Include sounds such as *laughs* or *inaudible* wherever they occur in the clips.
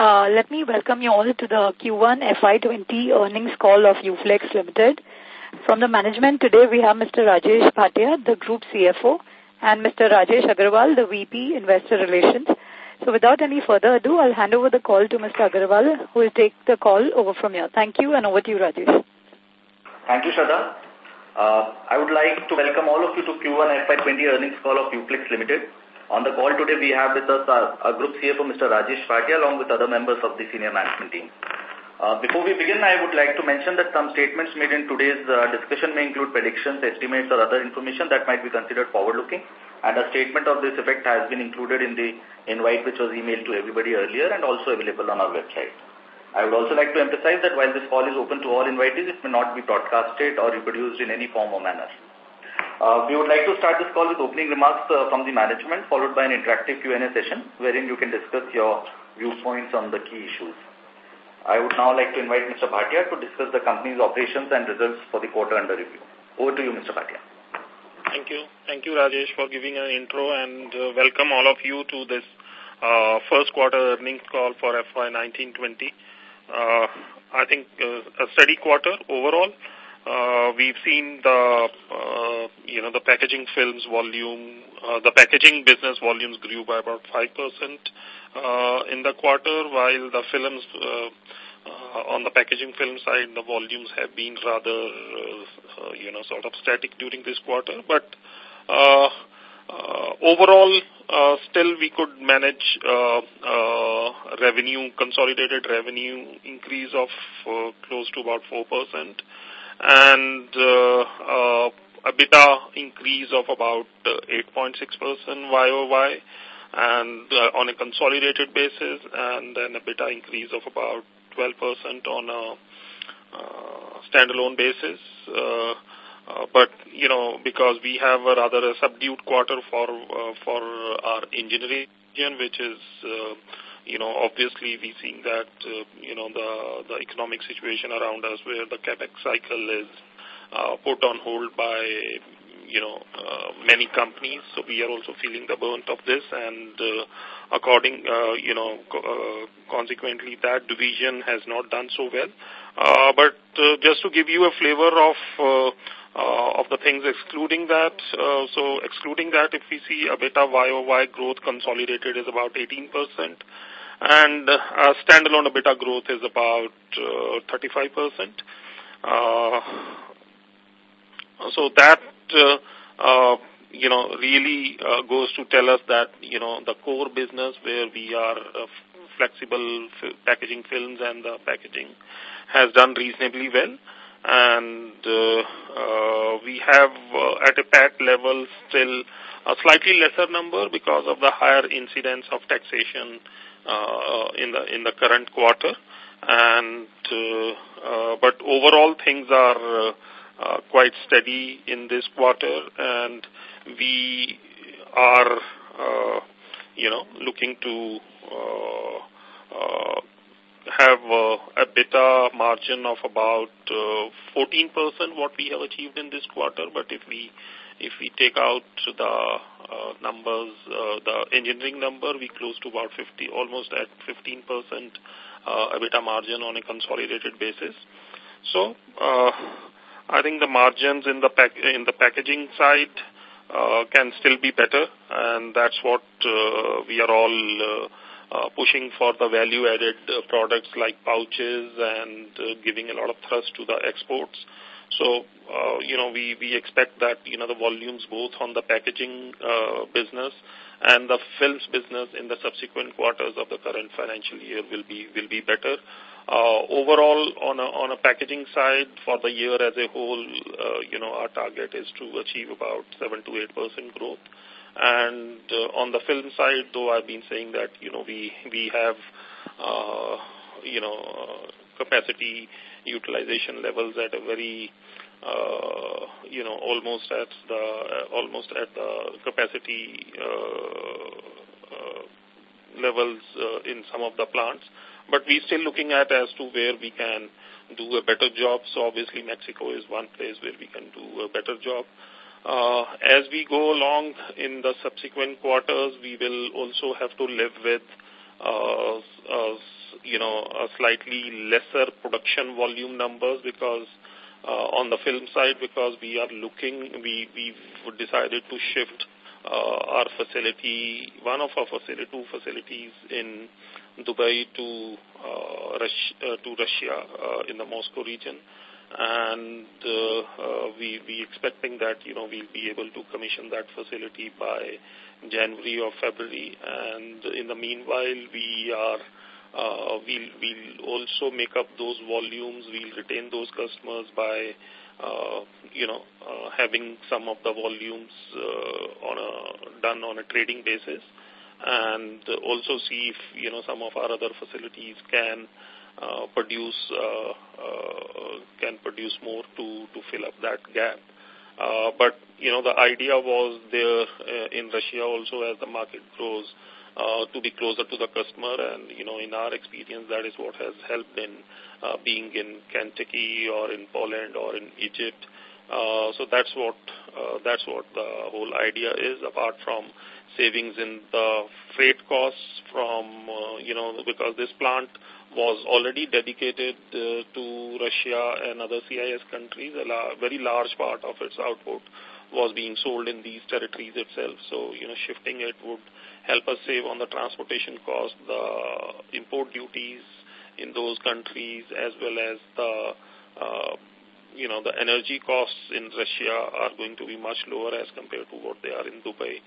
Uh, let me welcome you all to the Q1 FY20 earnings call of UFlex Limited. From the management today, we have Mr. Rajesh Bhatia, the Group CFO, and Mr. Rajesh Agarwal, the VP Investor Relations. So without any further ado, I'll hand over the call to Mr. Agarwal, who will take the call over from here. Thank you, and over to you, Rajesh. Thank you, Shraddha. Uh, I would like to welcome all of you to Q1 FY20 earnings call of UFlex Limited. On the call today, we have with us our, our Group CFO, Mr. Rajesh Bhatia, along with other members of the senior management team. Uh, before we begin, I would like to mention that some statements made in today's uh, discussion may include predictions, estimates, or other information that might be considered forward-looking, and a statement of this effect has been included in the invite which was emailed to everybody earlier and also available on our website. I would also like to emphasize that while this call is open to all invitees, it may not be broadcasted or reproduced in any form or manner. Uh, we would like to start this call with opening remarks uh, from the management, followed by an interactive Q&A session, wherein you can discuss your viewpoints on the key issues. I would now like to invite Mr. Bhatia to discuss the company's operations and results for the quarter under review. Over to you, Mr. Bhatia. Thank you. Thank you, Rajesh, for giving an intro and uh, welcome all of you to this uh, first quarter earnings call for FY 1920. Uh, I think uh, a steady quarter overall. Uh, we've seen the, uh, you know, the packaging films volume, uh, the packaging business volumes grew by about 5% uh, in the quarter, while the films, uh, uh, on the packaging film side, the volumes have been rather, uh, uh, you know, sort of static during this quarter. But uh, uh, overall, uh, still we could manage uh, uh, revenue, consolidated revenue increase of uh, close to about 4% and uh, uh, EBITDA increase of about 8.6% YOY and uh, on a consolidated basis and then EBITDA increase of about 12% on a uh, standalone basis. Uh, uh, but, you know, because we have a rather a subdued quarter for, uh, for our engineering, which is, uh, you know, obviously we seeing that, uh, you know, the, the economic situation around us where the capex cycle is uh, put on hold by, you know, uh, many companies. So we are also feeling the burnt of this and uh, according, uh, you know, uh, consequently that division has not done so well. Uh, but uh, just to give you a flavor of uh, uh, of the things excluding that. Uh, so excluding that, if we see a bit of YOY growth consolidated is about 18%, and uh, standalone EBITDA growth is about uh, 35%. Uh, so that, uh, uh, you know, really uh, goes to tell us that, you know, the core business where we are flexible packaging films and the packaging has done reasonably well and we have at a PAT level still a slightly lesser number because of the higher incidence of taxation in the in the current quarter and uh, uh, but overall things are uh, uh, quite steady in this quarter and we are uh, you know looking to uh, uh, have uh, a EBITDA margin of about uh, 14% what we have achieved in this quarter. But if we if we take out the uh, numbers, uh, the engineering number, we close to about 50, almost at 15% uh, EBITDA margin on a consolidated basis. So uh, I think the margins in the pack in the packaging side uh, can still be better, and that's what uh, we are all. Uh, uh, pushing for the value-added uh, products like pouches and uh, giving a lot of thrust to the exports. So, uh, you know, we, we expect that, you know, the volumes both on the packaging uh, business and the films business in the subsequent quarters of the current financial year will be, will be better. Uh, overall, on a, on a packaging side, for the year as a whole, uh, you know, our target is to achieve about 7 to 8% growth. And uh, on the film side, though I've been saying that, you know, we, we have, uh, you know, uh, capacity utilization levels at a very, uh, you know, almost at the, uh, almost at the capacity uh, uh, levels uh, in some of the plants. But we're still looking at as to where we can do a better job. So obviously Mexico is one place where we can do a better job. Uh, as we go along in the subsequent quarters, we will also have to live with uh, uh, you know, a slightly lesser production volume numbers because uh, on the film side because we are looking, we, we've decided to shift uh, our facility, one of our facility, two facilities in Dubai to, uh, Russia, uh, to Russia uh, in the Moscow region. And uh, uh, we we expecting that, you know, we'll be able to commission that facility by January or February. And in the meanwhile, we are uh, we'll, we'll also make up those volumes. We'll retain those customers by, uh, you know, uh, having some of the volumes uh, on a, done on a trading basis and also see if, you know, some of our other facilities can uh, produce, uh, uh, can produce more to, to fill up that gap. Uh, but, you know, the idea was there uh, in Russia also as the market grows, uh, to be closer to the customer. And, you know, in our experience, that is what has helped in uh, being in Kentucky or in Poland or in Egypt. Uh, so that's what uh, that's what the whole idea is. Apart from savings in the freight costs, from uh, you know because this plant was already dedicated uh, to Russia and other CIS countries, a la very large part of its output was being sold in these territories itself. So, you know, shifting it would help us save on the transportation cost, the import duties in those countries, as well as the, uh, you know, the energy costs in Russia are going to be much lower as compared to what they are in Dubai.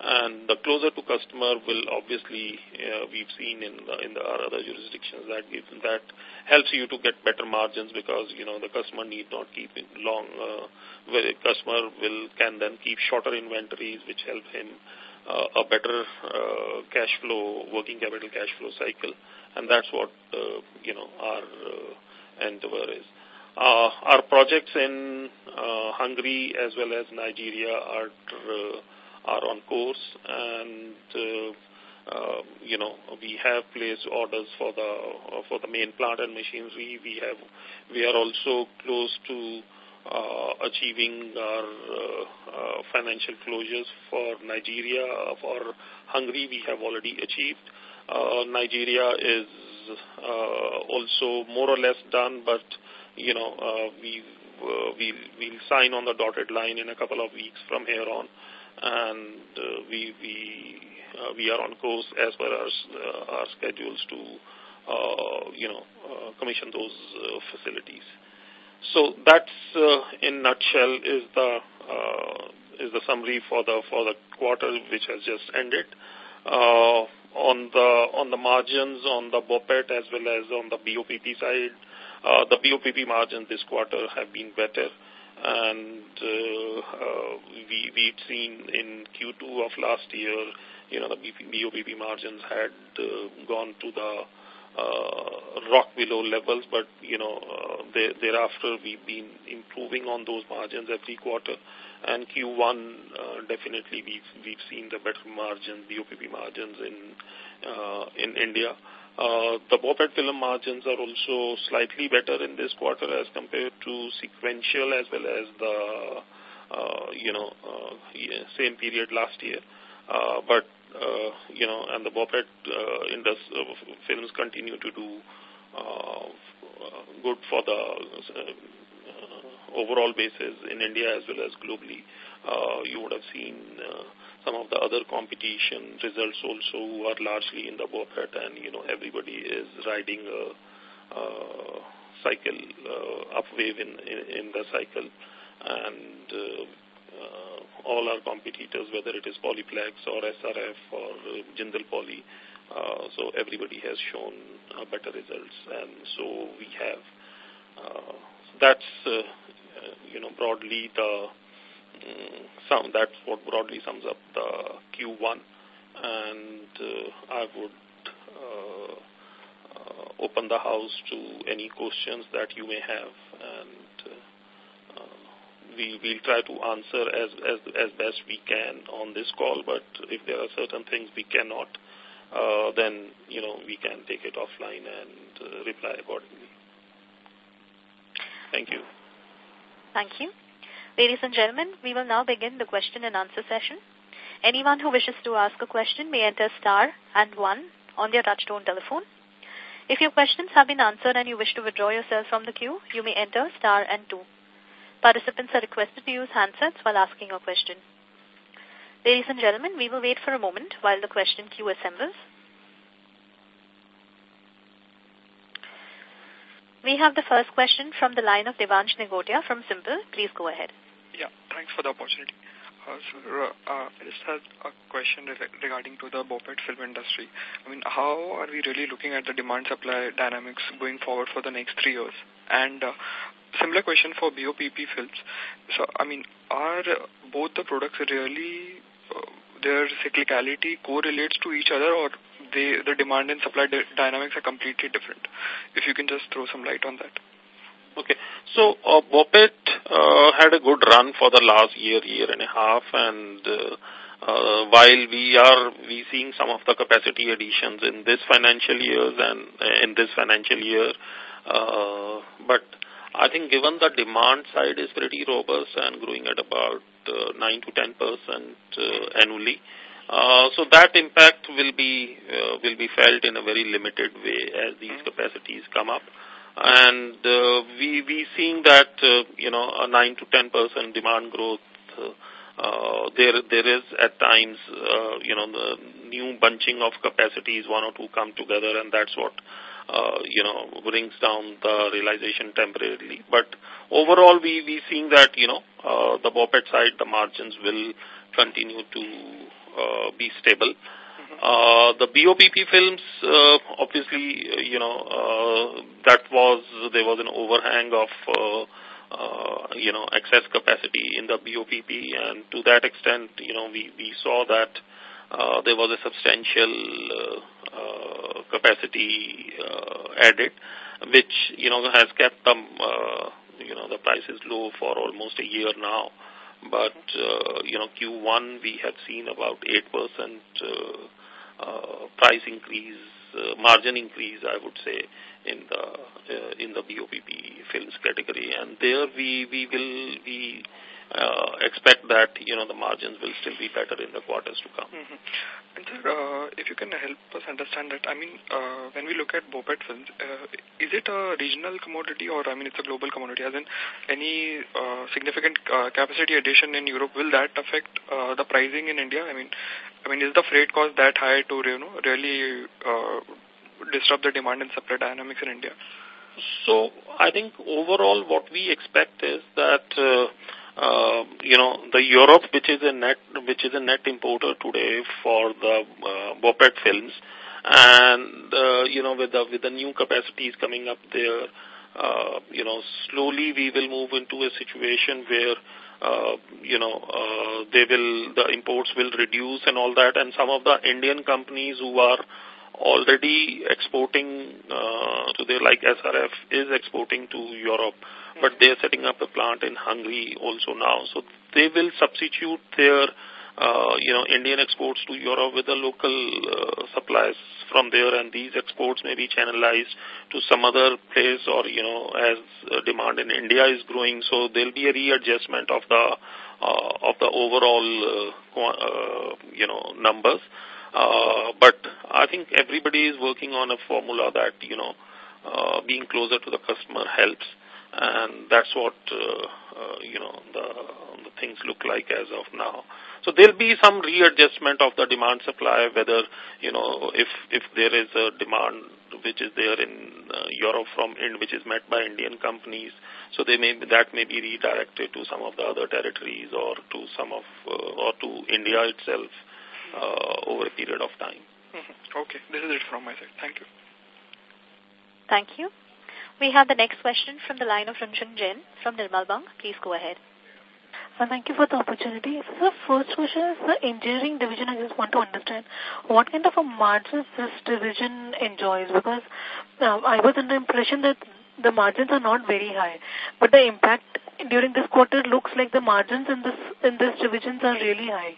And the closer to customer will obviously, uh, we've seen in the, in the other jurisdictions that that helps you to get better margins because, you know, the customer need not keep it long, uh, where customer will, can then keep shorter inventories, which help him uh, a better uh, cash flow, working capital cash flow cycle. And that's what, uh, you know, our uh, endeavor is. Uh, our projects in uh, Hungary as well as Nigeria are uh, are on course and uh, uh, you know we have placed orders for the uh, for the main plant and machinery we have we are also close to uh, achieving our uh, uh, financial closures for Nigeria. For Hungary, we have already achieved. Uh, Nigeria is uh, also more or less done, but, you know, uh, we uh, we'll, we'll sign on the dotted line in a couple of weeks from here on. And uh, we, we, uh, we are on course as per our, uh, our schedules to, uh, you know, uh, commission those uh, facilities. So that's uh, in nutshell is the uh, is the summary for the for the quarter which has just ended. Uh, on the on the margins on the BOPET as well as on the BOPP side, uh, the BOPP margins this quarter have been better, and uh, uh, we we'd seen in Q2 of last year, you know, the BOPP margins had uh, gone to the uh, rock below levels, but, you know, uh, thereafter we've been improving on those margins every quarter. And Q1, uh, definitely we've, we've seen the better margins, BOPP margins in, uh, in India. Uh, the BOPET film margins are also slightly better in this quarter as compared to sequential as well as the, uh, you know, uh, same period last year. Uh, but uh, you know, and the BOPET uh, industry, uh, films continue to do uh, good for the uh, overall basis in India as well as globally. Uh, you would have seen uh, some of the other competition results also who are largely in the BOPET and, you know, everybody is riding a, a cycle, uh, up wave in, in, in the cycle. And uh, uh, all our competitors, whether it is Polyplex or SRF or uh, Jindal Poly. Uh, so everybody has shown uh, better results, and so we have. Uh, that's uh, uh, you know broadly the sum. That's what broadly sums up the Q1, and uh, I would uh, uh, open the house to any questions that you may have, and we will try to answer as, as, as best we can on this call, but if there are certain things we cannot, uh, then, you know, we can take it offline and uh, reply accordingly. Thank you. Thank you. Ladies and gentlemen, we will now begin the question and answer session. Anyone who wishes to ask a question may enter star and one on their touchtone telephone. If your questions have been answered and you wish to withdraw yourself from the queue, you may enter star and two. Participants are requested to use handsets while asking a question. Ladies and gentlemen, we will wait for a moment while the question queue assembles. We have the first question from the line of Devansh Negotia from Simple. Please go ahead. Yeah, thanks for the opportunity. Uh, sir, uh, I just had a question regarding to the BOPET film industry. I mean, how are we really looking at the demand-supply dynamics going forward for the next three years? And uh, similar question for BOPP films. So, I mean, are both the products really, uh, their cyclicality correlates to each other or they, the demand and supply dynamics are completely different? If you can just throw some light on that. Okay. So, uh, BOPET uh, had a good run for the last year, year and a half, and uh, uh, while we are we seeing some of the capacity additions in this financial years and uh, in this financial year, uh, but I think given the demand side is pretty robust and growing at about 9 to 10 percent annually, so that impact will be will be felt in a very limited way as these capacities come up. And uh, we we seeing that uh, you know a nine to ten percent demand growth. Uh, there there is at times uh, you know the new bunching of capacities one or two come together and that's what uh, you know brings down the realization temporarily. But overall we we seeing that you know uh, the BOPET side the margins will continue to uh, be stable. Uh, the BOPP films, uh, obviously, uh, you know, uh, that was, there was an overhang of, uh, uh, you know, excess capacity in the BOPP and to that extent, you know, we, we saw that uh, there was a substantial uh, uh, capacity uh, added, which, you know, has kept them, uh, you know, the prices low for almost a year now. But, uh, you know, Q1 we had seen about 8% uh, price increase, uh, margin increase, I would say, in the uh, in the BOPP films category. And there we, we will be uh, expect that, you know, the margins will still be better in the quarters to come. Mm -hmm. And sir, uh, if you can help us understand that, I mean, uh, when we look at BOPET films, uh, is it a regional commodity or, I mean, it's a global commodity? As in, any uh, significant uh, capacity addition in Europe, will that affect uh, the pricing in India? I mean, I mean, is the freight cost that high to, you know, really uh, disrupt the demand and supply dynamics in India? So, I think overall what we expect is that uh, uh, you know, the Europe, which is a net, which is a net importer today for the uh, BOPET films, and uh, you know, with the with the new capacities coming up there, uh, you know, slowly we will move into a situation where. Uh, you know, uh, they will, the imports will reduce and all that, and some of the Indian companies who are already exporting uh, to their, like SRF is exporting to Europe, but they're setting up a plant in Hungary also now. So they will substitute their, uh, you know, Indian exports to Europe with the local uh, supplies from there, and these exports may be channelized to some other place or, you know, as demand in India is growing. So there'll be a readjustment of the, uh, of the overall, uh, uh, you know, numbers. Uh, but I think everybody is working on a formula that, you know, uh, being closer to the customer helps. And that's what, uh, uh, you know, the, the things look like as of now. So there'll be some readjustment of the demand supply, whether, you know, if, if there is a demand which is there in uh, Europe from which is met by Indian companies, so they may, that may be redirected to some of the other territories or to some of, uh, or to India itself uh, over a period of time. Mm -hmm. Okay, this is it from my side. Thank you. Thank you. We have the next question from the line of Ranjan Jain from Nirmal Bang. Please go ahead. Uh, thank you for the opportunity. So the first question is the engineering division. I just want to understand what kind of a margins this division enjoys because uh, I was under impression that the margins are not very high, but the impact during this quarter looks like the margins in this in this divisions are really high.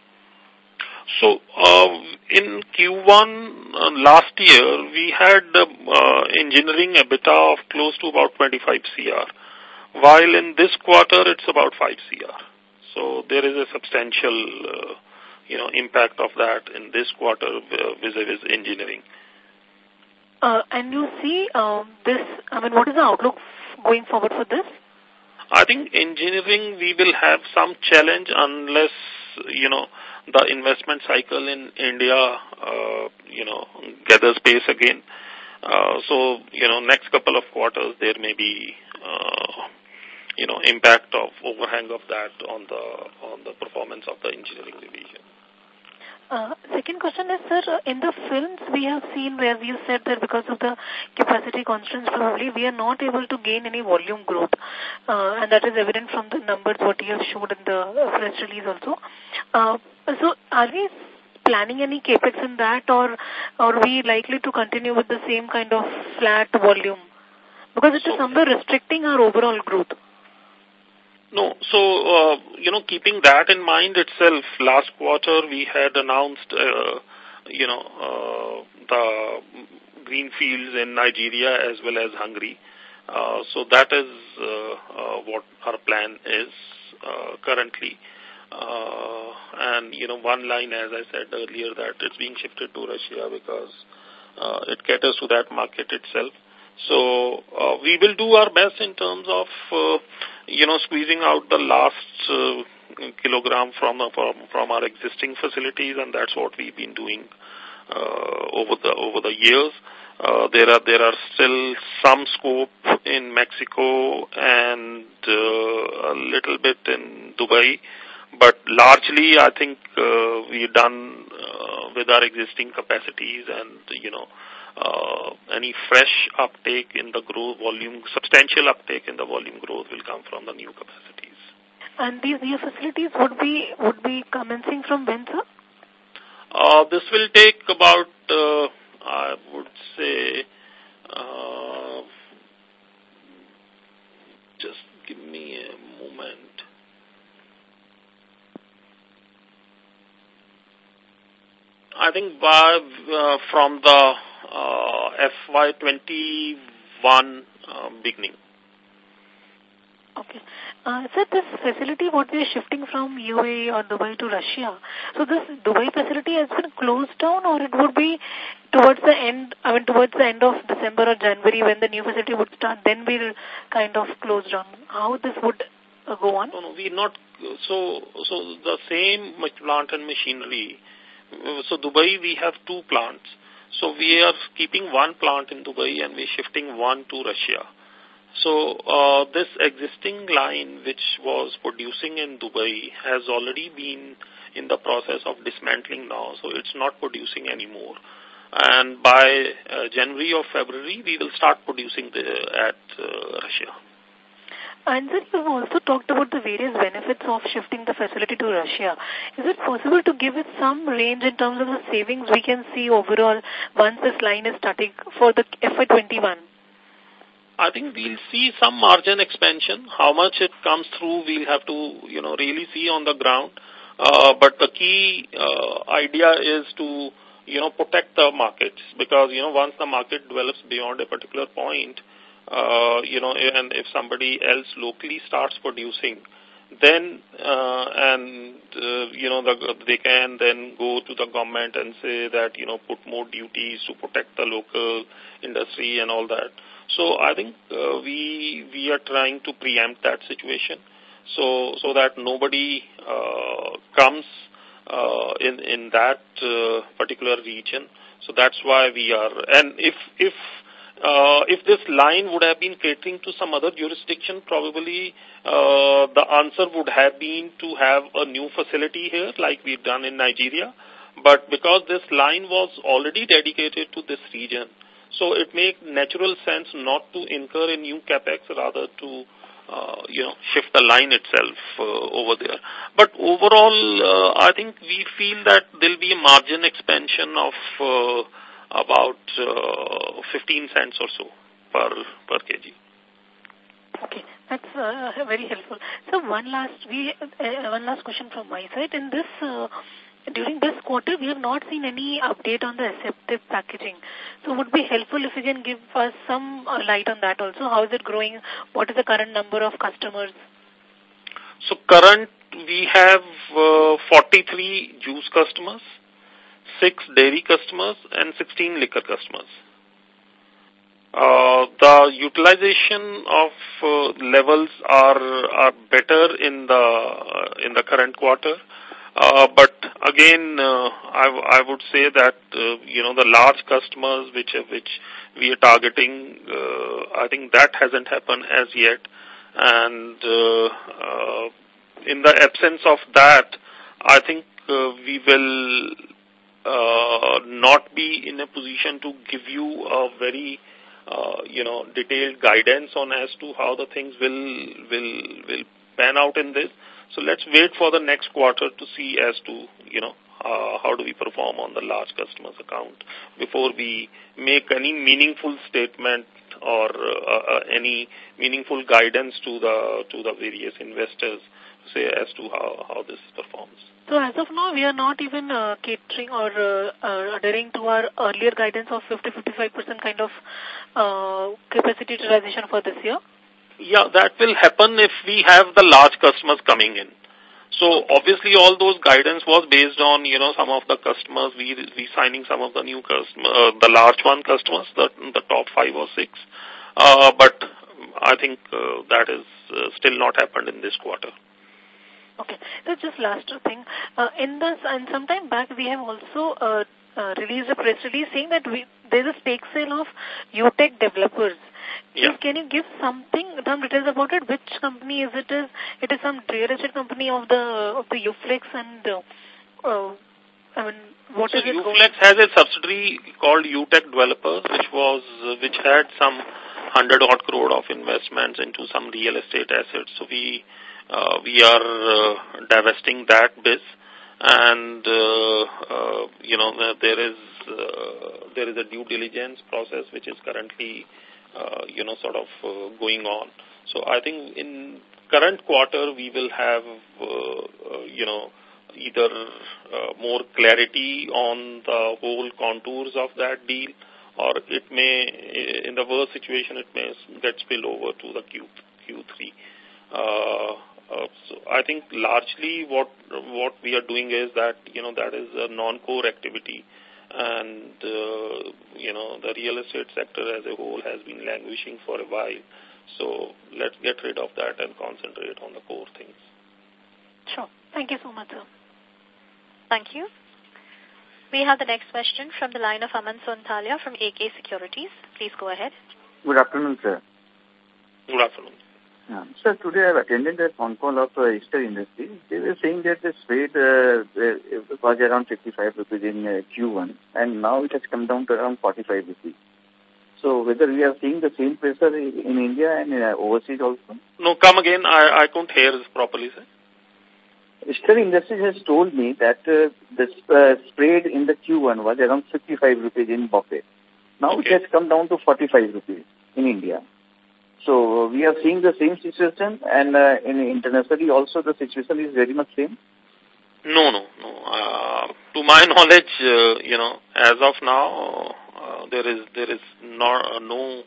So, uh, in Q1 uh, last year, we had uh, engineering EBITDA of close to about 25 CR, while in this quarter it's about 5 CR. So, there is a substantial, uh, you know, impact of that in this quarter uh, vis-a-vis -vis engineering. Uh, and you see um, this, I mean, what is the outlook going forward for this? I think engineering, we will have some challenge unless, you know, the investment cycle in India, uh, you know, gathers pace again. Uh, so, you know, next couple of quarters, there may be, uh, you know, impact of overhang of that on the on the performance of the engineering division. Uh, second question is, sir, in the films we have seen where you said that because of the capacity constraints probably we are not able to gain any volume growth. Uh, and that is evident from the numbers what you have showed in the press release also. Uh, so are we planning any capex in that or are we likely to continue with the same kind of flat volume? Because it is somewhere restricting our overall growth. No. So, uh, you know, keeping that in mind itself, last quarter we had announced, uh, you know, uh, the greenfields in Nigeria as well as Hungary. Uh, so that is uh, uh, what our plan is uh, currently. Uh, and, you know, one line, as I said earlier, that it's being shifted to Russia because uh, it caters to that market itself. So uh, we will do our best in terms of, uh, you know, squeezing out the last uh, kilogram from, from from our existing facilities, and that's what we've been doing uh, over the over the years. Uh, there are there are still some scope in Mexico and uh, a little bit in Dubai, but largely I think uh, we're done uh, with our existing capacities and you know uh, any fresh uptake in the growth volume, substantial uptake in the volume growth will come from the new capacities. And these new facilities would be would be commencing from when, sir? Uh, this will take about, uh, I would say, uh, just give me a moment. I think by, uh, from the uh, FY21 uh, beginning. Okay. Uh, sir, this facility, what we are shifting from UAE or Dubai to Russia, so this Dubai facility has been closed down or it would be towards the end, I mean towards the end of December or January when the new facility would start, then we'll kind of close down. How this would uh, go on? No, no, we're not, so, so the same plant and machinery, so Dubai we have two plants. So we are keeping one plant in Dubai and we're shifting one to Russia. So uh, this existing line which was producing in Dubai has already been in the process of dismantling now, so it's not producing anymore. And by uh, January or February, we will start producing the, at uh, Russia. And then you've also talked about the various benefits of shifting the facility to Russia. Is it possible to give it some range in terms of the savings we can see overall once this line is starting for the FY21? I think we'll see some margin expansion. How much it comes through, we'll have to, you know, really see on the ground. Uh, but the key uh, idea is to, you know, protect the markets because, you know, once the market develops beyond a particular point, uh, you know, and if somebody else locally starts producing, then uh, and uh, you know the, they can then go to the government and say that you know put more duties to protect the local industry and all that. So I think uh, we we are trying to preempt that situation, so so that nobody uh, comes uh, in in that uh, particular region. So that's why we are. And if if uh, if this line would have been catering to some other jurisdiction, probably uh, the answer would have been to have a new facility here like we've done in Nigeria. But because this line was already dedicated to this region, so it makes natural sense not to incur a new capex, rather to uh, you know, shift the line itself uh, over there. But overall, uh, I think we feel that there'll be a margin expansion of uh, about uh, 15 cents or so per, per kg. Okay, that's uh, very helpful. So one last, we, uh, one last question from my side. In this, uh, during this quarter, we have not seen any update on the aseptic packaging. So it would be helpful if you can give us some uh, light on that also. How is it growing? What is the current number of customers? So current, we have uh, 43 juice customers, 6 dairy customers, and 16 liquor customers. Uh, the utilization of uh, levels are are better in the uh, in the current quarter. Uh, but again, uh, I, I would say that uh, you know the large customers which which we are targeting, uh, I think that hasn't happened as yet, and uh, uh, in the absence of that, I think uh, we will uh, not be in a position to give you a very uh, you know, detailed guidance on as to how the things will will will pan out in this. So let's wait for the next quarter to see as to you know uh, how do we perform on the large customers account before we make any meaningful statement or uh, uh, any meaningful guidance to the to the various investors say as to how how this performs. So as of now, we are not even uh, catering or uh, uh, adhering to our earlier guidance of 50-55% kind of uh, capacity utilization for this year? Yeah, that will happen if we have the large customers coming in. So obviously all those guidance was based on, you know, some of the customers, we, we signing some of the new customers, uh, the large one customers, the, the top five or six. Uh, but I think uh, that is uh, still not happened in this quarter. Okay. So just last thing. Uh, in this, and some time back, we have also uh, uh, released a press release saying that we, there's a stake sale of UTech developers. Yeah. Can you give something, some details about it? Which company is it? Is it is some real estate company of the of the Uflex and uh, uh, I mean what so is it? Uflex has a subsidiary called UTech Developers, which was uh, which had some hundred odd crore of investments into some real estate assets. So we we are uh, divesting that biz and uh, uh, you know there is uh, there is a due diligence process which is currently uh, you know sort of uh, going on. So i think in current quarter we will have uh, uh, you know either uh, more clarity on the whole contours of that deal or it may in the worst situation it may get spilled over to the q q3 uh, uh, so I think largely what what we are doing is that you know that is a non-core activity, and uh, you know the real estate sector as a whole has been languishing for a while. So let's get rid of that and concentrate on the core things. Sure. Thank you so much, sir. Thank you. We have the next question from the line of Aman Sonthalia from AK Securities. Please go ahead. Good afternoon, sir. Good afternoon. Yeah. Sir, today I have attended a phone call of uh, Ester Industry. They were saying that the freight uh, was around 55 rupees in uh, Q1 and now it has come down to around 45 rupees. So whether we are seeing the same pressure in India and uh, overseas also? No, come again. I, I couldn't hear this properly, sir. Ester Industries has told me that uh, the uh, spread in the Q1 was around 55 rupees in Bombay. Now Okay. it has come down to 45 rupees in India. So we are seeing the same situation and uh, in internationally also the situation is very much same. No, no, no. Uh, to my *laughs* knowledge, uh, you know, as of now, uh, there is there is no, no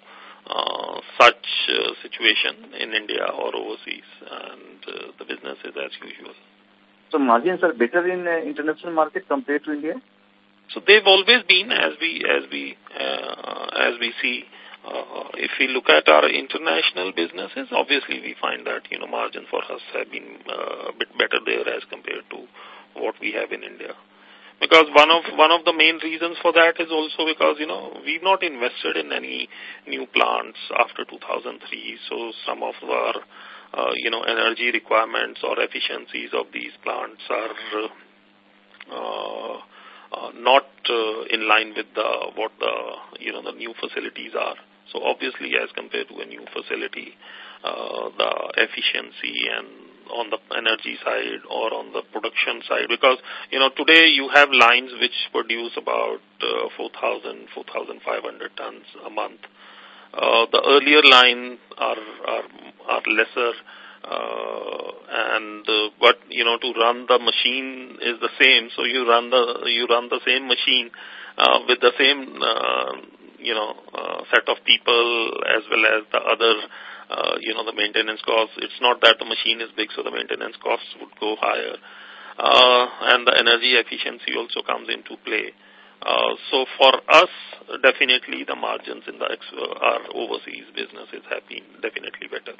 uh, such uh, situation in India or overseas, and uh, the business is as usual. So margins are better in uh, international market compared to India. So they've always been, as we as we uh, as we see. Uh, if we look at our international businesses, obviously we find that you know margins for us have been uh, a bit better there as compared to what we have in India. Because one of one of the main reasons for that is also because you know we've not invested in any new plants after 2003, so some of our uh, you know energy requirements or efficiencies of these plants are uh, uh, not uh, in line with the what the you know the new facilities are. So obviously, as compared to a new facility, uh, the efficiency and on the energy side or on the production side, because you know today you have lines which produce about uh, 4,000, 4,500 tons a month. Uh, the earlier line are are, are lesser. Uh, and uh, but you know to run the machine is the same so you run the you run the same machine uh, with the same uh, you know uh, set of people as well as the other uh, you know the maintenance costs it's not that the machine is big so the maintenance costs would go higher uh, and the energy efficiency also comes into play Uh, so for us, definitely the margins in the uh, our overseas business is happy, definitely better.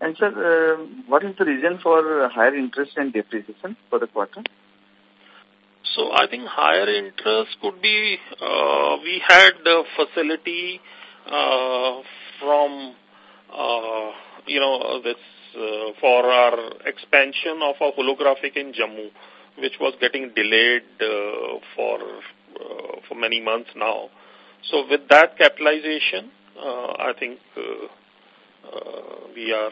And sir, uh, what is the reason for higher interest and depreciation for the quarter? So I think higher interest could be, uh, we had the facility uh, from, uh, you know, this uh, for our expansion of a holographic in Jammu, which was getting delayed uh, for uh, for many months now. So with that capitalization, uh, I think uh, uh, we are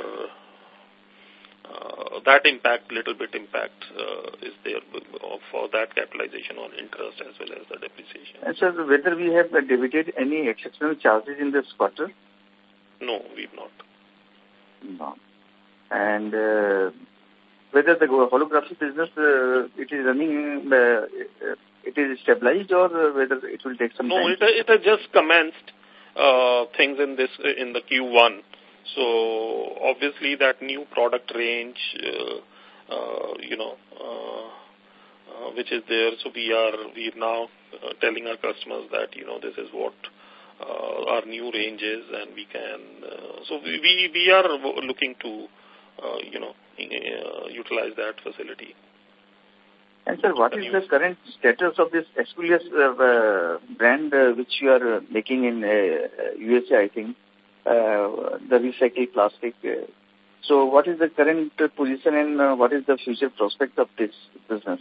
uh, that impact, little bit impact uh, is there for that capitalization on interest as well as the depreciation. And sir, whether we have debited any exceptional charges in this quarter? No, we've not. No. And uh, whether the holographic business, uh, it is running, uh, it is stabilized or whether it will take some no, time? No, it, it has just commenced uh, things in this in the Q1. So obviously that new product range, uh, uh, you know, uh, uh, which is there. So we are we are now uh, telling our customers that you know this is what uh, our new range is, and we can. Uh, so we we we are looking to, uh, you know, uh, utilize that facility. And sir, what is the current status of this Asclepius uh, uh, brand uh, which you are uh, making in uh, USA, I think? Uh, the recycled plastic. So what is the current position and uh, what is the future prospect of this business?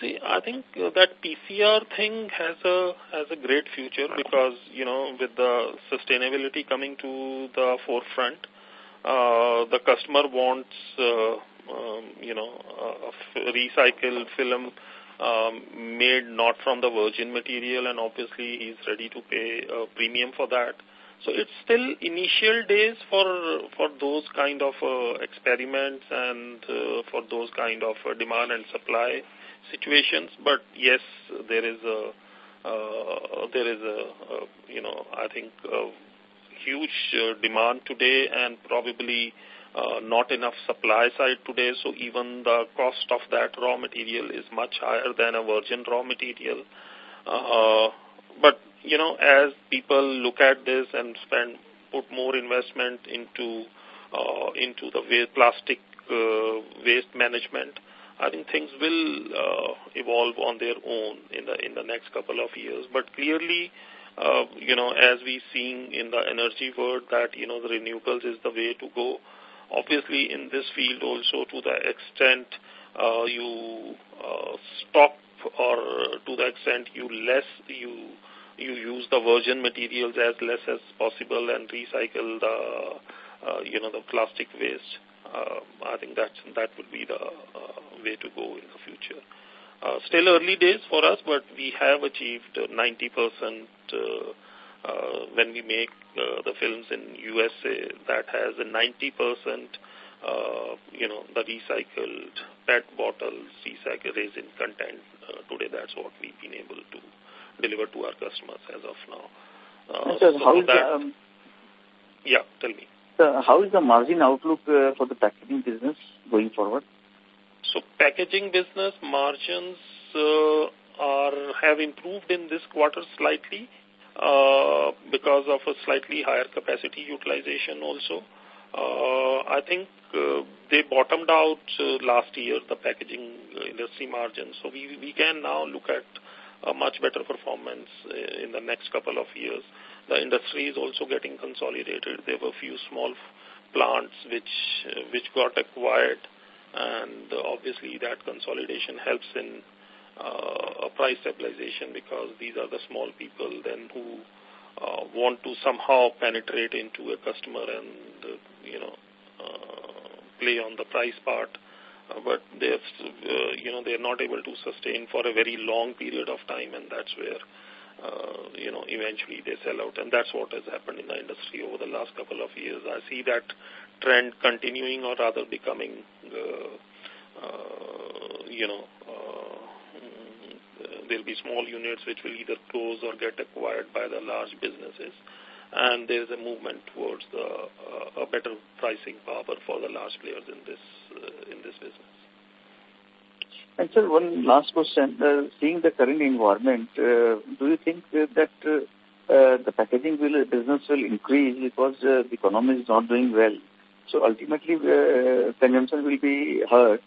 See, I think that PCR thing has a has a great future because you know with the sustainability coming to the forefront, uh, the customer wants uh, um, you know a recycled film um, made not from the virgin material, and obviously he's ready to pay a premium for that. So it's still initial days for for those kind of uh, experiments and uh, for those kind of uh, demand and supply situations. But yes, there is a there is a, a you know I think huge demand today and probably not enough supply side today. So even the cost of that raw material is much higher than a virgin raw material. You know, as people look at this and spend, put more investment into, uh, into the plastic uh, waste management, I think things will uh, evolve on their own in the in the next couple of years. But clearly, uh, you know, as we seeing in the energy world that you know the renewables is the way to go. Obviously, in this field also, to the extent uh, you uh, stop or to the extent you less you you use the virgin materials as less as possible and recycle the, uh, you know, the plastic waste. Uh, I think that's, that would be the uh, way to go in the future. Uh, still early days for us, but we have achieved 90% uh, uh, when we make uh, the films in USA that has a 90% uh, you know, the recycled PET bottles, recycled resin content. Uh, today that's what we've been able deliver to our customers as of now. Uh, so how is that, the, um, yeah, tell me. So how is the margin outlook uh, for the packaging business going forward? So packaging business margins uh, are have improved in this quarter slightly uh, because of a slightly higher capacity utilization also. Uh, I think uh, they bottomed out uh, last year, the packaging industry margins. So we, we can now look at a much better performance uh, in the next couple of years. The industry is also getting consolidated. There were a few small plants which uh, which got acquired, and obviously that consolidation helps in uh, a price stabilization because these are the small people then who uh, want to somehow penetrate into a customer and uh, you know uh, play on the price part but they're, uh, you know, they're not able to sustain for a very long period of time, and that's where, uh, you know, eventually they sell out. And that's what has happened in the industry over the last couple of years. I see that trend continuing or rather becoming, uh, uh, you know, uh, there'll be small units which will either close or get acquired by the large businesses and there is a movement towards the, uh, a better pricing power for the large players in this uh, in this business. And sir, one last question. Uh, seeing the current environment, uh, do you think that uh, uh, the packaging will, business will increase because uh, the economy is not doing well? So ultimately, uh, consumption will be hurt.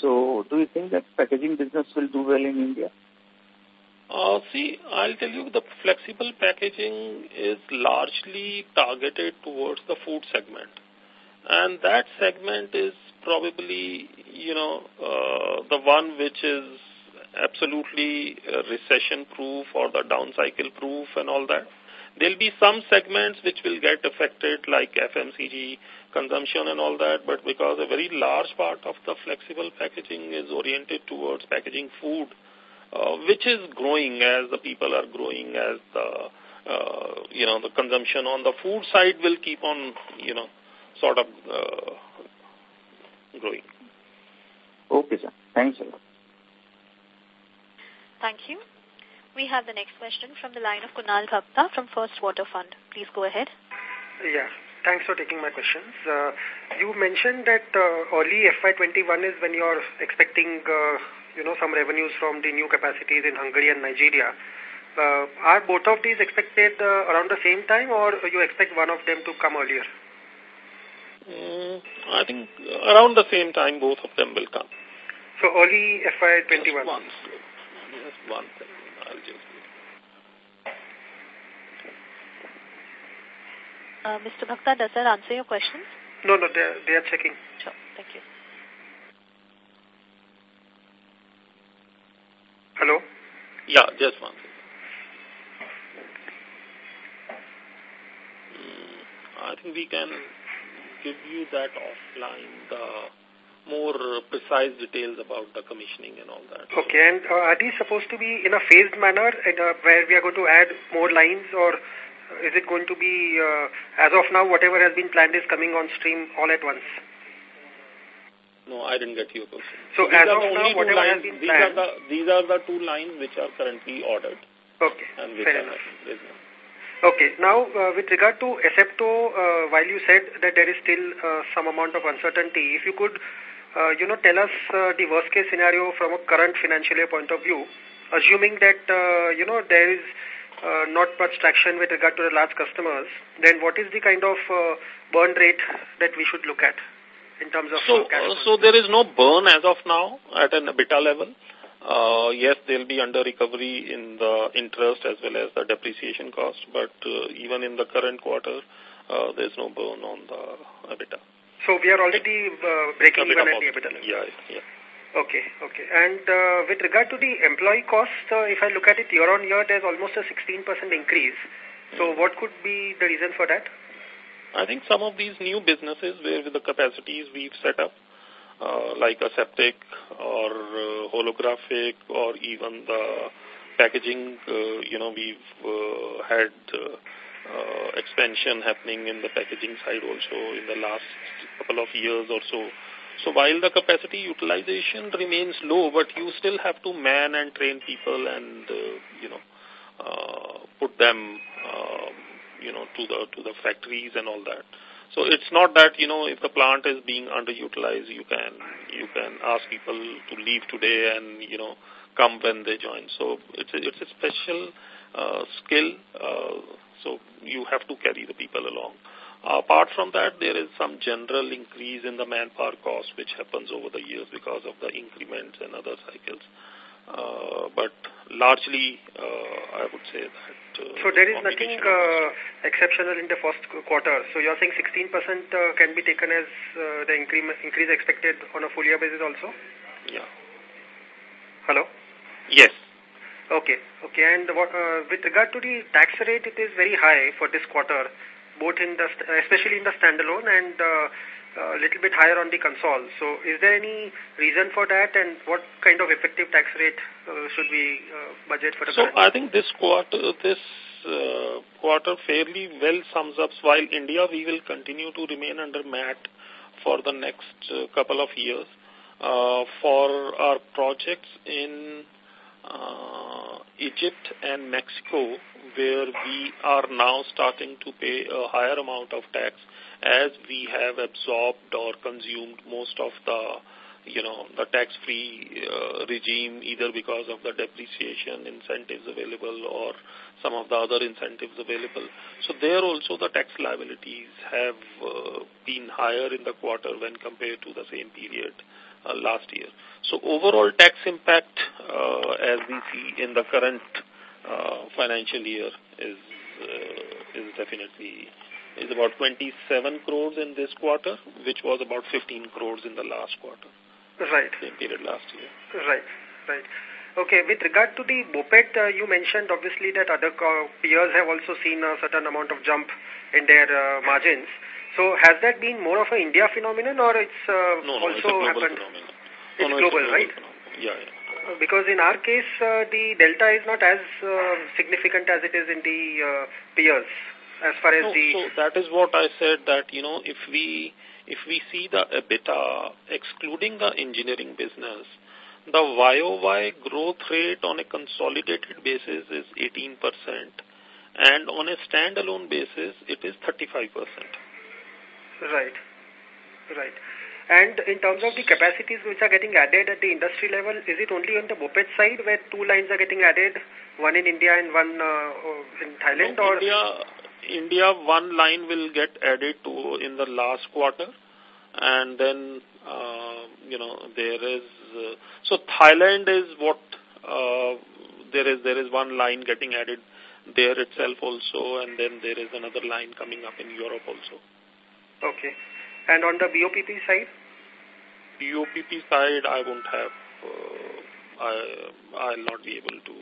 So do you think that packaging business will do well in India? Uh, see, I'll tell you the flexible packaging is largely targeted towards the food segment. And that segment is probably, you know, uh, the one which is absolutely uh, recession-proof or the down cycle-proof and all that. There'll be some segments which will get affected like FMCG consumption and all that, but because a very large part of the flexible packaging is oriented towards packaging food, uh, which is growing as the people are growing, as the, uh, you know, the consumption on the food side will keep on, you know, sort of uh, growing. Okay, sir. Thanks a lot. Thank you. We have the next question from the line of Kunal Bhakta from First Water Fund. Please go ahead. Yeah, thanks for taking my questions. Uh, you mentioned that uh, early FY21 is when you're expecting, uh, you know, some revenues from the new capacities in Hungary and Nigeria. Uh, are both of these expected uh, around the same time or you expect one of them to come earlier? Mm, I think around the same time both of them will come. So early FY21? Just one, just one thing. I'll just... Uh, Mr. Bhakta, does that answer your questions? No, no, they are, they are checking. Sure, thank you. Hello? Yeah, just one thing. Mm, I think we can give you that offline, the more precise details about the commissioning and all that. Okay, and uh, are these supposed to be in a phased manner uh, where we are going to add more lines or is it going to be, uh, as of now, whatever has been planned is coming on stream all at once? No, I didn't get your question. So, these as are of now, whatever lines, has been these are, the, these are the two lines which are currently ordered. Okay, and fair enough. Okay, now uh, with regard to Asepto, uh, while you said that there is still uh, some amount of uncertainty, if you could, uh, you know, tell us uh, the worst case scenario from a current financial year point of view, assuming that, uh, you know, there is uh, not much traction with regard to the large customers, then what is the kind of uh, burn rate that we should look at in terms of So, cash so there is no burn as of now at an EBITDA level. Uh, yes, there will be under recovery in the interest as well as the depreciation cost, but uh, even in the current quarter, uh, there is no burn on the EBITDA. So we are already uh, breaking even at the. EBITDA level. Yeah, yeah. Okay, okay. And uh, with regard to the employee cost, uh, if I look at it year on year, there's almost a 16% increase. So what could be the reason for that? I think some of these new businesses where with the capacities we've set up, uh, like aseptic or uh, holographic or even the packaging, uh, you know, we've uh, had uh, uh, expansion happening in the packaging side also in the last couple of years or so. So while the capacity utilization remains low, but you still have to man and train people and, uh, you know, uh, put them, uh, you know, to the to the factories and all that. So it's not that you know if the plant is being underutilized, you can you can ask people to leave today and you know come when they join. So it's a, it's a special uh, skill. Uh, so you have to carry the people along. apart from that, there is some general increase in the manpower cost which happens over the years because of the increments and other cycles. Uh, but largely, uh, I would say that. Uh, So there is nothing uh, exceptional in the first quarter. So you're saying 16% uh, can be taken as uh, the increment, increase expected on a full year basis also? Yeah. Hello? Yes. Okay, okay. And what, uh, with regard to the tax rate, it is very high for this quarter, both in the, especially in the standalone and uh, a little bit higher on the console. So is there any reason for that and what kind of effective tax rate uh, should we uh, budget for the So current I think this quarter, this uh, quarter fairly well sums up. While India, we will continue to remain under MAT for the next uh, couple of years. Uh, for our projects in uh, Egypt and Mexico, where we are now starting to pay a higher amount of tax as we have absorbed or consumed most of the you know, the tax-free uh, regime either because of the depreciation incentives available or some of the other incentives available. So there also the tax liabilities have uh, been higher in the quarter when compared to the same period last year. So overall tax impact, uh, as we see in the current uh, financial year, is uh, is definitely is about 27 crores in this quarter, which was about 15 crores in the last quarter. Right. Same period last year. Right, right. Okay, with regard to the BOPET, uh, you mentioned obviously that other peers have also seen a certain amount of jump in their uh, margins. So has that been more of an India phenomenon or it's uh, no, no, also it's a global happened? phenomenon. It's no, no, global, it's right? Phenomenon. Yeah, yeah. Uh, because in our case, uh, the delta is not as uh, significant as it is in the uh, peers as far as no, the... So that is what I said that, you know, if we, if we see the EBITDA excluding the engineering business, the YOY growth rate on a consolidated basis is 18% and on a standalone basis it is 35%. Right, right. And in terms of the capacities which are getting added at the industry level, is it only on the BOPET side where two lines are getting added, one in India and one uh, in Thailand? No, or India, India, one line will get added to in the last quarter, and then uh, you know there is uh, so Thailand is what uh, there is there is one line getting added there itself also, and then there is another line coming up in Europe also. Okay. And on the BOPP side? BOPP side, I won't have, uh, I, I'll not be able to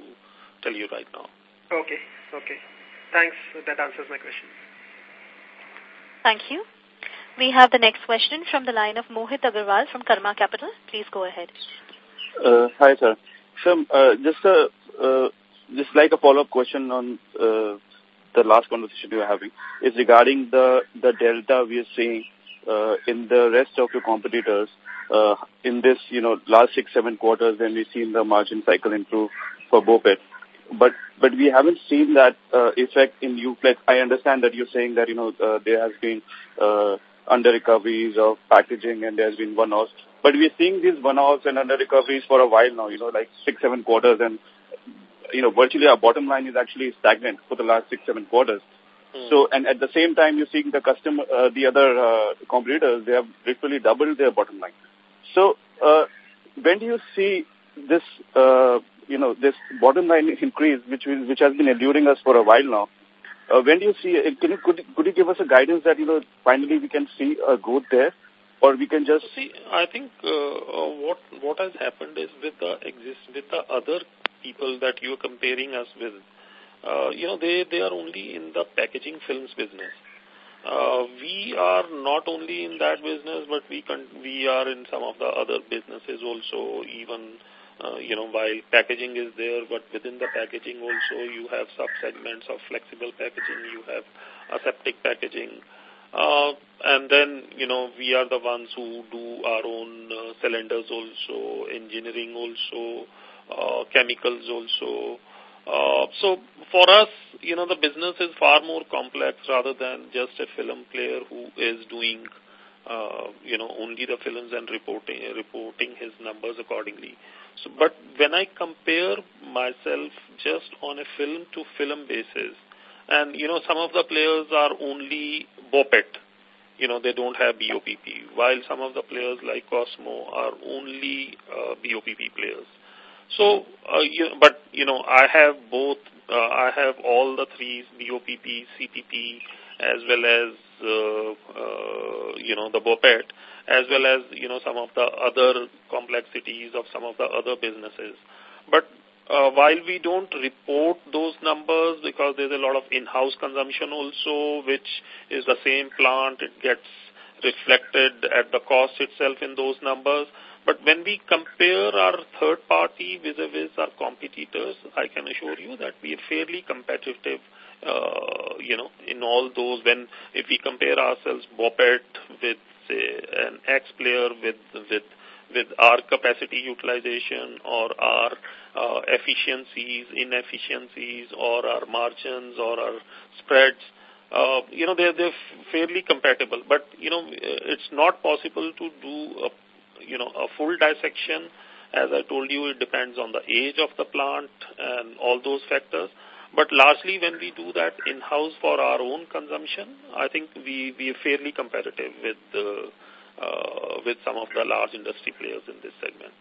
tell you right now. Okay, okay. Thanks. That answers my question. Thank you. We have the next question from the line of Mohit Agarwal from Karma Capital. Please go ahead. Uh, hi, sir. So, uh, just a, uh, just like a follow-up question on uh, the last conversation we were having is regarding the the delta we are seeing uh, in the rest of your competitors uh, in this, you know, last six, seven quarters when we've seen the margin cycle improve for BOPET. But but we haven't seen that uh, effect in UFlex. I understand that you're saying that, you know, uh, there has been uh, under-recoveries of packaging and there's been one-offs. But we're seeing these one-offs and under-recoveries for a while now, you know, like six, seven quarters. And, you know, virtually our bottom line is actually stagnant for the last six, seven quarters. Hmm. So, and at the same time, you're seeing the customer, uh, the other uh, competitors, they have literally doubled their bottom line. So, uh, when do you see this, uh, you know, this bottom line increase, which which has been eluding us for a while now? Uh, when do you see? Uh, can you could could you give us a guidance that you know finally we can see a growth there, or we can just see? I think uh, uh, what what has happened is with the exist with the other people that you are comparing us with. Uh, you know, they they are only in the packaging films business. Uh, we are not only in that business, but we we are in some of the other businesses also, even, uh, you know, while packaging is there, but within the packaging also you have sub-segments of flexible packaging, you have aseptic packaging, uh, and then, you know, we are the ones who do our own cylinders also, engineering also, uh, chemicals also, uh, so for us, you know, the business is far more complex rather than just a film player who is doing, uh, you know, only the films and reporting reporting his numbers accordingly. So, but when I compare myself just on a film to film basis, and you know, some of the players are only BOPET, you know, they don't have BOPP, while some of the players like Cosmo are only uh, BOPP players. So, uh, you, but, you know, I have both, uh, I have all the three, BOPP, CPP, as well as, uh, uh, you know, the BOPET, as well as, you know, some of the other complexities of some of the other businesses. But uh, while we don't report those numbers because there's a lot of in-house consumption also, which is the same plant, it gets reflected at the cost itself in those numbers. But when we compare our third party vis-a-vis -vis our competitors, I can assure you that we are fairly competitive, uh, you know, in all those. When if we compare ourselves BOPET with say an X player with with with our capacity utilization or our uh, efficiencies, inefficiencies, or our margins or our spreads, uh, you know, they're, they're fairly compatible. But, you know, it's not possible to do a you know, a full dissection. As I told you, it depends on the age of the plant and all those factors. But largely when we do that in-house for our own consumption, I think we, we are fairly competitive with, uh, uh, with some of the large industry players in this segment.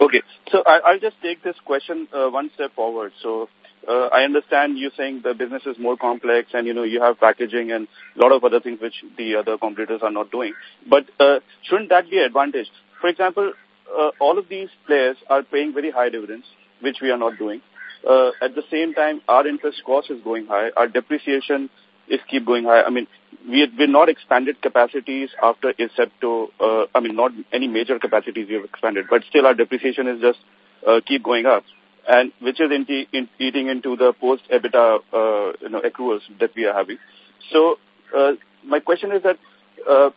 Okay. So I, I'll just take this question uh, one step forward. So uh, I understand you saying the business is more complex and, you know, you have packaging and a lot of other things which the other competitors are not doing. But uh, shouldn't that be an advantage? For example, uh, all of these players are paying very high dividends, which we are not doing. Uh, at the same time, our interest cost is going high. Our depreciation is keep going high. I mean, we we're not expanded capacities after Asepto. Uh, I mean, not any major capacities we have expanded, but still our depreciation is just uh, keep going up, and which is in, in, eating into the post EBITDA uh, you know accruals that we are having. So uh, my question is that. Uh,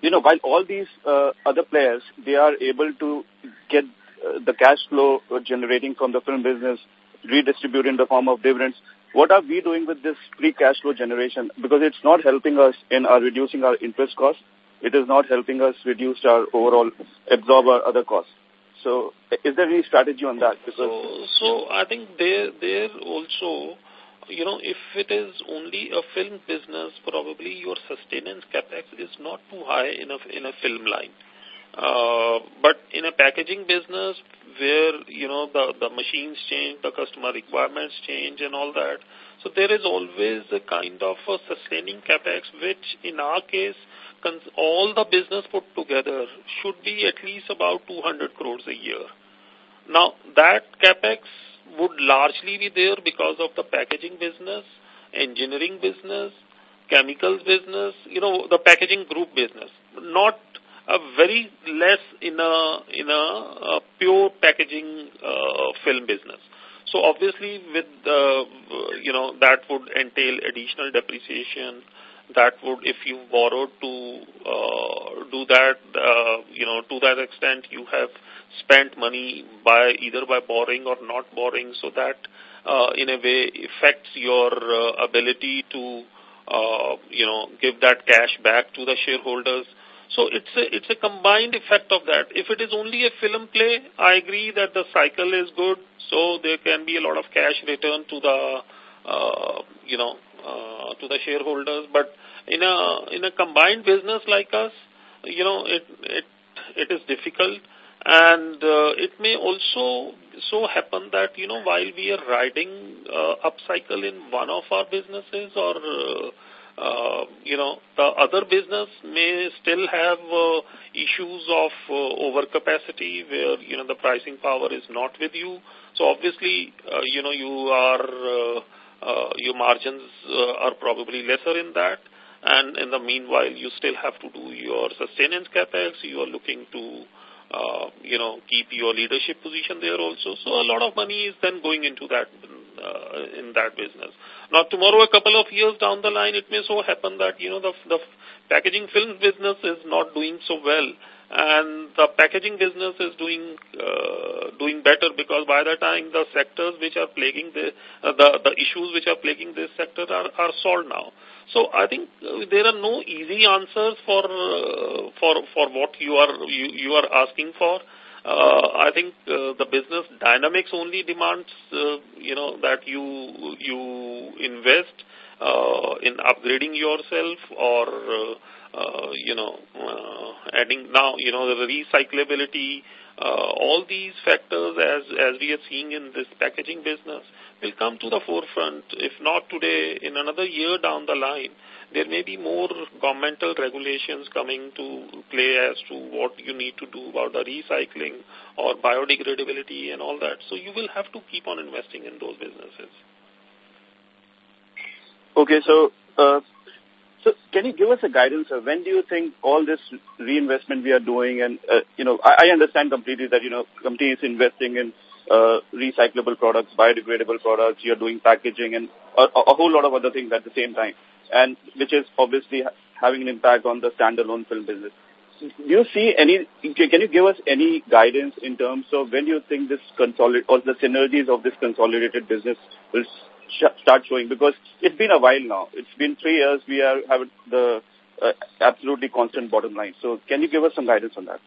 you know, while all these uh, other players, they are able to get uh, the cash flow generating from the film business, redistribute in the form of dividends, what are we doing with this free cash flow generation? Because it's not helping us in our reducing our interest costs. It is not helping us reduce our overall absorb our other costs. So is there any strategy on that? So, so I think there, there also, you know, if it is only a film business, probably your sustenance capex is not too high in a, in a film line. Uh, but in a packaging business where, you know, the, the machines change, the customer requirements change and all that, so there is always a kind of a sustaining capex, which in our case, all the business put together should be at least about 200 crores a year. Now, that capex would largely be there because of the packaging business, engineering business, chemicals business, you know, the packaging group business, not a very less in a in a, a pure packaging uh, film business. So obviously, with uh, you know that would entail additional depreciation. That would, if you borrowed to uh, do that, uh, you know, to that extent, you have spent money by either by borrowing or not borrowing. So that, uh, in a way, affects your uh, ability to, uh, you know, give that cash back to the shareholders. So it's a, it's a combined effect of that. If it is only a film play, I agree that the cycle is good, so there can be a lot of cash return to the, uh, you know, uh, to the shareholders. But in a in a combined business like us, you know, it it it is difficult, and uh, it may also so happen that you know while we are riding uh, upcycle in one of our businesses or uh, uh, you know, the other business may still have uh, issues of uh, overcapacity where, you know, the pricing power is not with you. So obviously, uh, you know, you are, uh, your margins uh, are probably lesser in that. And in the meanwhile, you still have to do your sustenance capex. You are looking to, uh, you know, keep your leadership position there also. So a lot of money is then going into that uh, in that business. Now, tomorrow, a couple of years down the line, it may so happen that, you know, the, the packaging film business is not doing so well and the packaging business is doing uh, doing better because by the time the sectors which are plaguing the uh, the the issues which are plaguing this sector are are solved now. So i think uh, there are no easy answers for uh, for for what you are you, you are asking for. Uh, I think uh, the business dynamics only demands, you know, that you you invest in upgrading yourself or, uh, you know, uh, adding now, you know, the recyclability, uh, all these factors as, as we are seeing in this packaging business will come to the forefront, if not today, in another year down the line there may be more governmental regulations coming to play as to what you need to do about the recycling or biodegradability and all that. So you will have to keep on investing in those businesses. Okay, so uh, so can you give us a guidance of when do you think all this reinvestment we are doing and, uh, you know, I, I understand completely that, you know, company is investing in uh, recyclable products, biodegradable products, you're doing packaging and a, a whole lot of other things at the same time and which is obviously having an impact on the standalone film business. Do you see any, can you give us any guidance in terms of when do you think this consolidate or the synergies of this consolidated business will start showing? Because it's been a while now. It's been three years we are have the uh, absolutely constant bottom line. So can you give us some guidance on that?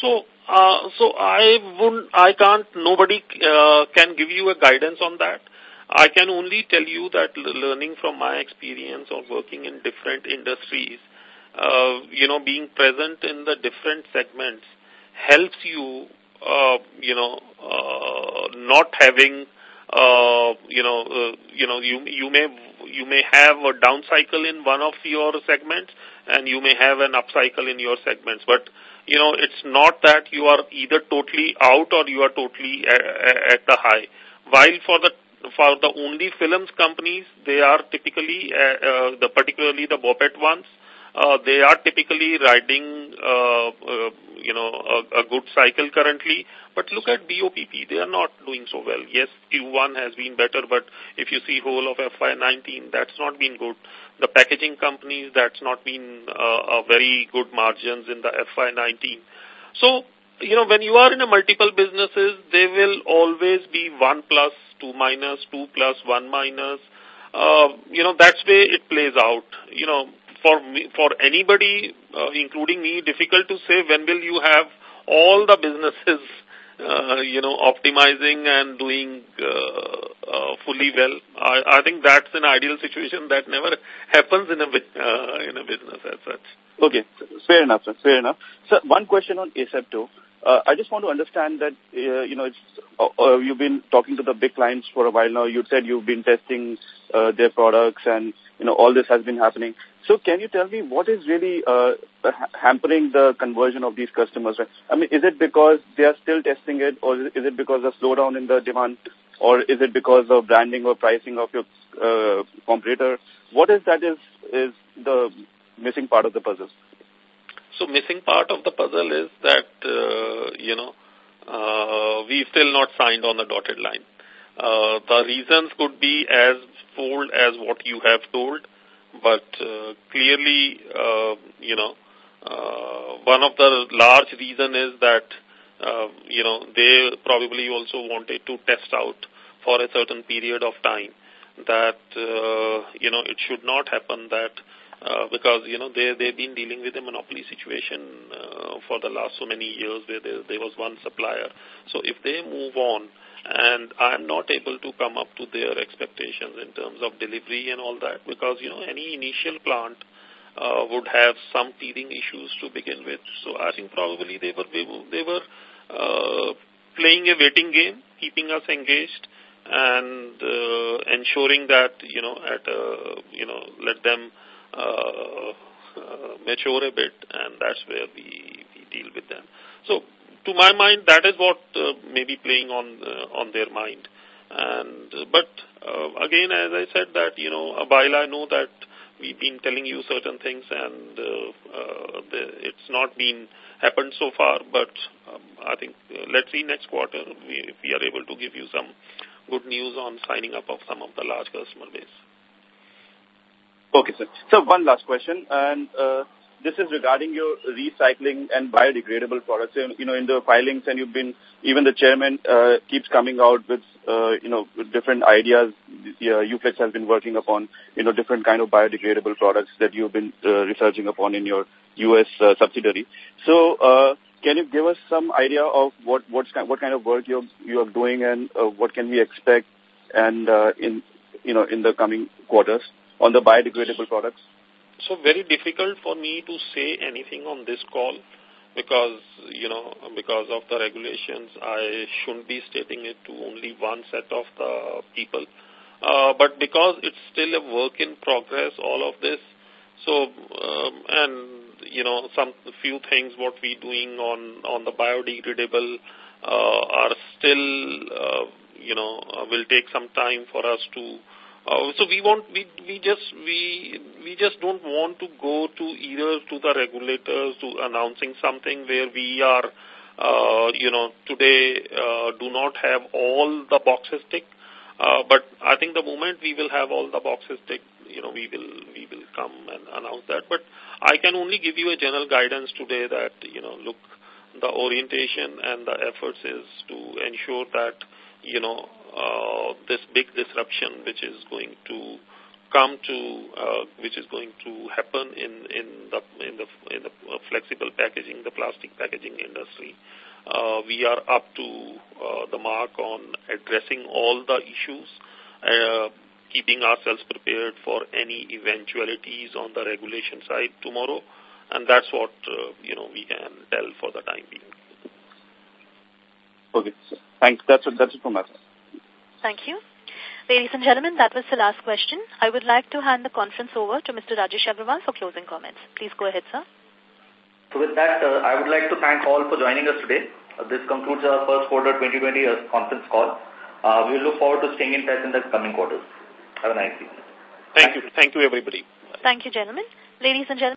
So, uh, so I wouldn't, I can't, nobody uh, can give you a guidance on that. I can only tell you that learning from my experience of working in different industries, uh, you know, being present in the different segments helps you, uh, you know, uh, not having, uh, you know, uh, you know, you you may you may have a down cycle in one of your segments, and you may have an up cycle in your segments, but you know, it's not that you are either totally out or you are totally at, at the high. While for the for the only films companies, they are typically, uh, uh, the particularly the BOPET ones, uh, they are typically riding, uh, uh, you know, a, a, good cycle currently. But look at BOPP, they are not doing so well. Yes, Q1 has been better, but if you see whole of FY19, that's not been good. The packaging companies, that's not been uh, a very good margins in the FY19. So, you know, when you are in a multiple businesses, they will always be 1 plus, 2 minus, 2 plus, 1 minus. Uh, you know, that's way it plays out. You know, for me, for anybody, uh, including me, difficult to say when will you have all the businesses, uh, you know, optimizing and doing uh, uh, fully well. I, I think that's an ideal situation that never happens in a uh, in a business as such. Okay, fair enough, sir. Fair enough. So, one question on Asepto. Uh, I just want to understand that, uh, you know, it's, uh, uh, you've been talking to the big clients for a while now. You said you've been testing uh, their products and, you know, all this has been happening. So can you tell me what is really uh, hampering the conversion of these customers? I mean, is it because they are still testing it or is it because of slowdown in the demand or is it because of branding or pricing of your uh, competitor? What is that is, is the missing part of the puzzle? So missing part of the puzzle is that, uh, you know, uh, we've still not signed on the dotted line. Uh, the reasons could be as full as what you have told, but uh, clearly, uh, you know, uh, one of the large reason is that, uh, you know, they probably also wanted to test out for a certain period of time that, uh, you know, it should not happen that uh, because, you know, they, they've been dealing with a monopoly situation uh, for the last so many years where there, there was one supplier. So if they move on and I'm not able to come up to their expectations in terms of delivery and all that because, you know, any initial plant uh, would have some teething issues to begin with. So I think probably they were, they were uh, playing a waiting game, keeping us engaged and uh, ensuring that, you know, at, uh, you know, let them mature a bit, and that's where we, we deal with them. So, to my mind, that is what uh, may be playing on uh, on their mind. And uh, but uh, again, as I said, that you know, a while I know that we've been telling you certain things, and uh, uh, the, it's not been happened so far, but um, I think uh, let's see next quarter we, if we are able to give you some good news on signing up of some of the large customer base. Okay, sir. So one last question, and uh, this is regarding your recycling and biodegradable products. You know, in the filings, and you've been even the chairman uh, keeps coming out with uh, you know with different ideas. Yeah, Uflex has been working upon you know different kind of biodegradable products that you've been uh, researching upon in your U.S. Uh, subsidiary. So. Uh, can you give us some idea of what what's, what kind of work you're you are doing and uh, what can we expect and uh, in you know in the coming quarters? On the biodegradable products? So very difficult for me to say anything on this call because, you know, because of the regulations, I shouldn't be stating it to only one set of the people. Uh, but because it's still a work in progress, all of this, so, um, and, you know, some few things what we doing on, on the biodegradable uh, are still, uh, you know, will take some time for us to uh, so we want we we just we we just don't want to go to either to the regulators to announcing something where we are uh, you know today uh, do not have all the boxes ticked. Uh, but I think the moment we will have all the boxes ticked, you know, we will we will come and announce that. But I can only give you a general guidance today that you know, look, the orientation and the efforts is to ensure that you know uh, this big disruption which is going to come to, uh, which is going to happen in, in the, in the, in the flexible packaging, the plastic packaging industry. Uh, we are up to uh, the mark on addressing all the issues, uh, keeping ourselves prepared for any eventualities on the regulation side tomorrow. And that's what, uh, you know, we can tell for the time being. Okay. Thanks. That's it, that's it from side. Thank you. Ladies and gentlemen, that was the last question. I would like to hand the conference over to Mr. Rajesh Agrawal for closing comments. Please go ahead, sir. So with that, uh, I would like to thank all for joining us today. Uh, this concludes our first quarter 2020 uh, conference call. Uh, we look forward to staying in touch in the coming quarters. Have a nice evening. Thank you. Thank you, everybody. Thank you, gentlemen. Ladies and gentlemen,